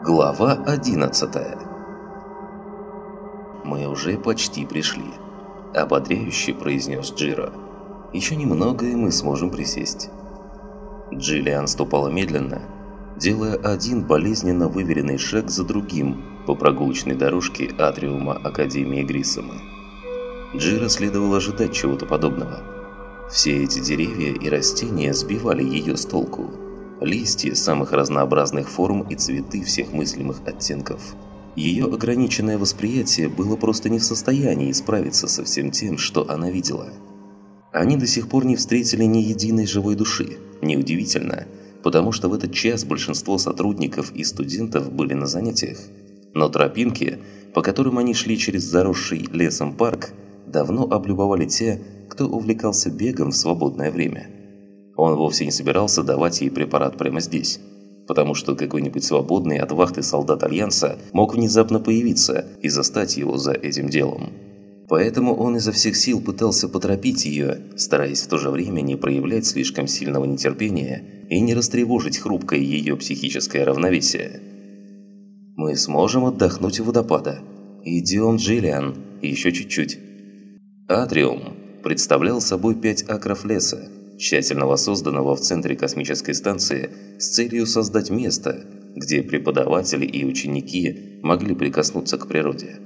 Глава 11 «Мы уже почти пришли», – ободряюще произнес Джиро. «Еще немного, и мы сможем присесть». Джиллиан ступала медленно, делая один болезненно выверенный шаг за другим по прогулочной дорожке атриума Академии Гриссома. Джиро следовало ожидать чего-то подобного. Все эти деревья и растения сбивали ее с толку – листья самых разнообразных форм и цветы всех мыслимых оттенков. Ее ограниченное восприятие было просто не в состоянии справиться со всем тем, что она видела. Они до сих пор не встретили ни единой живой души. Неудивительно, потому что в этот час большинство сотрудников и студентов были на занятиях. Но тропинки, по которым они шли через заросший лесом парк, давно облюбовали те, кто увлекался бегом в свободное время – он вовсе не собирался давать ей препарат прямо здесь, потому что какой-нибудь свободный от вахты солдат Альянса мог внезапно появиться и застать его за этим делом. Поэтому он изо всех сил пытался поторопить ее, стараясь в то же время не проявлять слишком сильного нетерпения и не растревожить хрупкое ее психическое равновесие. «Мы сможем отдохнуть у водопада. Идем, Джиллиан, еще чуть-чуть». Атриум представлял собой пять акров леса, тщательно воссозданного в центре космической станции с целью создать место, где преподаватели и ученики могли прикоснуться к природе.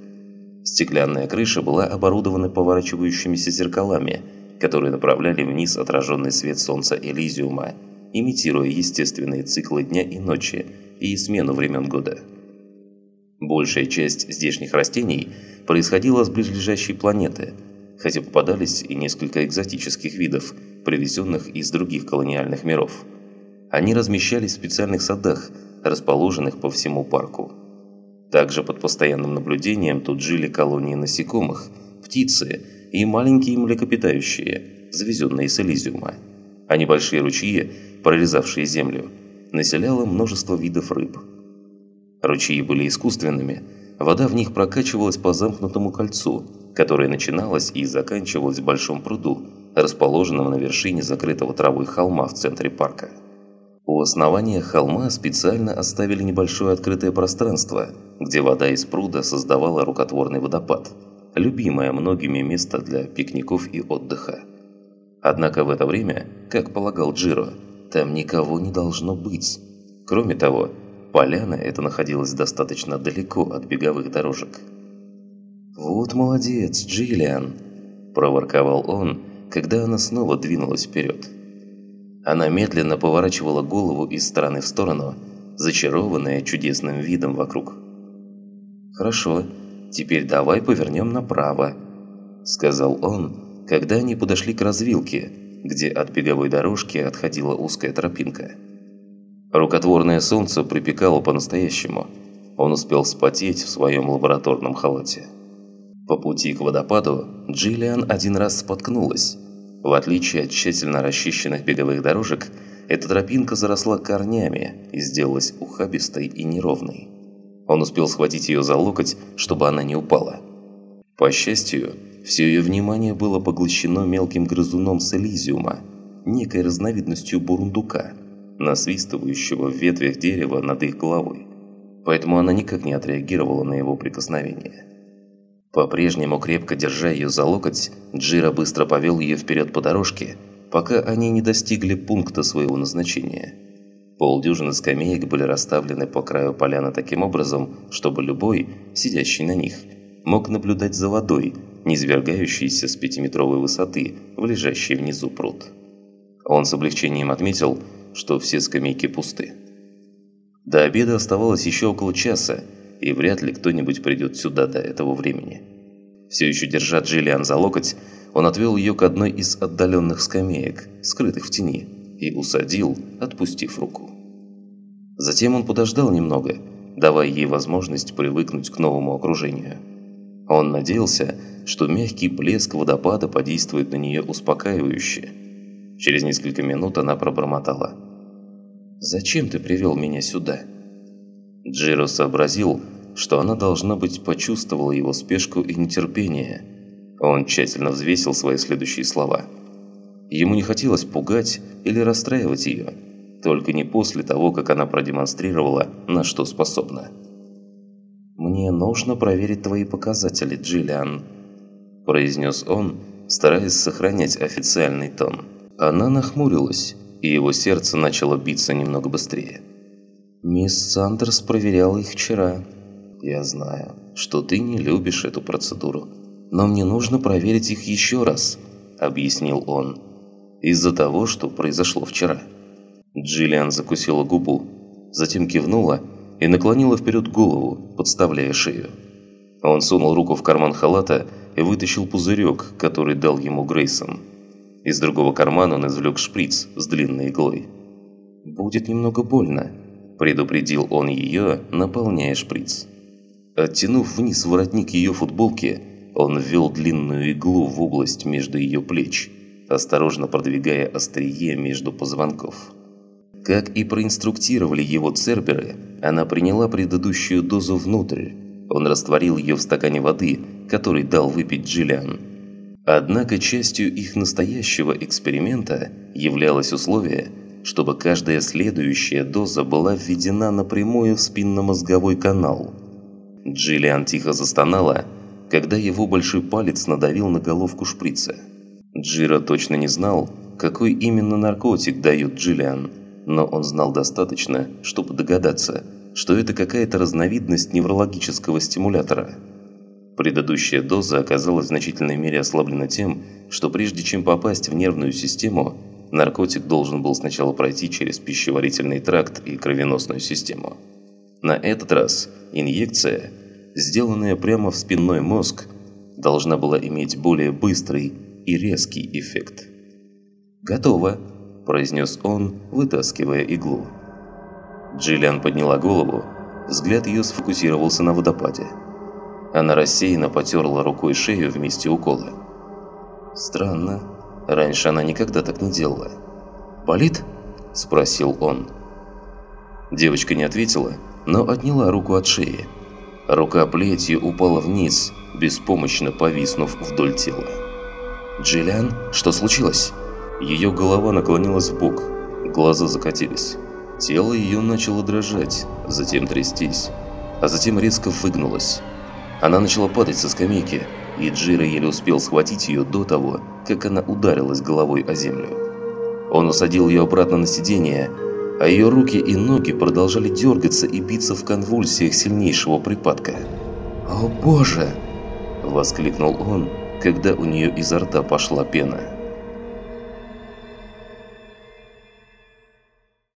Стеклянная крыша была оборудована поворачивающимися зеркалами, которые направляли вниз отраженный свет Солнца Элизиума, имитируя естественные циклы дня и ночи и смену времен года. Большая часть здешних растений происходила с близлежащей планеты, хотя попадались и несколько экзотических видов – привезенных из других колониальных миров. Они размещались в специальных садах, расположенных по всему парку. Также под постоянным наблюдением тут жили колонии насекомых, птицы и маленькие млекопитающие, завезенные с Элизиума. А небольшие ручьи, прорезавшие землю, населяло множество видов рыб. Ручьи были искусственными, вода в них прокачивалась по замкнутому кольцу, которое начиналось и заканчивалось в большом пруду, расположенного на вершине закрытого травой холма в центре парка. У основания холма специально оставили небольшое открытое пространство, где вода из пруда создавала рукотворный водопад, любимое многими место для пикников и отдыха. Однако в это время, как полагал Джиро, там никого не должно быть. Кроме того, поляна эта находилась достаточно далеко от беговых дорожек. «Вот молодец, Джиллиан!» – проворковал он, когда она снова двинулась вперед. Она медленно поворачивала голову из стороны в сторону, зачарованная чудесным видом вокруг. «Хорошо, теперь давай повернем направо», – сказал он, когда они подошли к развилке, где от беговой дорожки отходила узкая тропинка. Рукотворное солнце припекало по-настоящему. Он успел вспотеть в своем лабораторном халате. По пути к водопаду Джиллиан один раз споткнулась, в отличие от тщательно расчищенных беговых дорожек, эта тропинка заросла корнями и сделалась ухабистой и неровной. Он успел схватить ее за локоть, чтобы она не упала. По счастью, все ее внимание было поглощено мелким грызуном с некой разновидностью бурундука, насвистывающего в ветвях дерева над их головой. Поэтому она никак не отреагировала на его прикосновение. По-прежнему крепко держа ее за локоть, Джира быстро повел ее вперед по дорожке, пока они не достигли пункта своего назначения. Полдюжины скамеек были расставлены по краю поляны таким образом, чтобы любой, сидящий на них, мог наблюдать за водой, низвергающейся с пятиметровой высоты в лежащий внизу пруд. Он с облегчением отметил, что все скамейки пусты. До обеда оставалось еще около часа, и вряд ли кто-нибудь придет сюда до этого времени. Все еще держа Джиллиан за локоть, он отвел ее к одной из отдаленных скамеек, скрытых в тени, и усадил, отпустив руку. Затем он подождал немного, давая ей возможность привыкнуть к новому окружению. Он надеялся, что мягкий плеск водопада подействует на нее успокаивающе. Через несколько минут она пробормотала. «Зачем ты привел меня сюда?» Джиро сообразил, что она, должна быть, почувствовала его спешку и нетерпение. Он тщательно взвесил свои следующие слова. Ему не хотелось пугать или расстраивать ее. Только не после того, как она продемонстрировала, на что способна. «Мне нужно проверить твои показатели, Джиллиан», – произнес он, стараясь сохранять официальный тон. Она нахмурилась, и его сердце начало биться немного быстрее. «Мисс Сандерс проверяла их вчера. Я знаю, что ты не любишь эту процедуру, но мне нужно проверить их еще раз», – объяснил он. «Из-за того, что произошло вчера». Джиллиан закусила губу, затем кивнула и наклонила вперед голову, подставляя шею. Он сунул руку в карман халата и вытащил пузырек, который дал ему Грейсон. Из другого кармана он извлек шприц с длинной иглой. «Будет немного больно», – предупредил он ее, наполняя шприц. Оттянув вниз воротник ее футболки, он ввел длинную иглу в область между ее плеч, осторожно продвигая острие между позвонков. Как и проинструктировали его церберы, она приняла предыдущую дозу внутрь. Он растворил ее в стакане воды, который дал выпить Джиллиан. Однако частью их настоящего эксперимента являлось условие, чтобы каждая следующая доза была введена напрямую в спинномозговой канал. Джиллиан тихо застонала, когда его большой палец надавил на головку шприца. Джира точно не знал, какой именно наркотик дают Джиллиан, но он знал достаточно, чтобы догадаться, что это какая-то разновидность неврологического стимулятора – Предыдущая доза оказалась в значительной мере ослаблена тем, что прежде чем попасть в нервную систему, наркотик должен был сначала пройти через пищеварительный тракт и кровеносную систему. На этот раз инъекция, сделанная прямо в спинной мозг, должна была иметь более быстрый и резкий эффект. «Готово», – произнес он, вытаскивая иглу. Джиллиан подняла голову, взгляд ее сфокусировался на водопаде. Она рассеянно потерла рукой шею в месте укола. Странно. Раньше она никогда так не делала. «Болит?» – спросил он. Девочка не ответила, но отняла руку от шеи. Рука плетью упала вниз, беспомощно повиснув вдоль тела. «Джиллиан, что случилось?» Ее голова наклонилась в бок, глаза закатились. Тело ее начало дрожать, затем трястись, а затем резко выгнулось. Она начала падать со скамейки, и Джира еле успел схватить ее до того, как она ударилась головой о землю. Он усадил ее обратно на сиденье, а ее руки и ноги продолжали дергаться и биться в конвульсиях сильнейшего припадка. «О боже!» – воскликнул он, когда у нее изо рта пошла пена.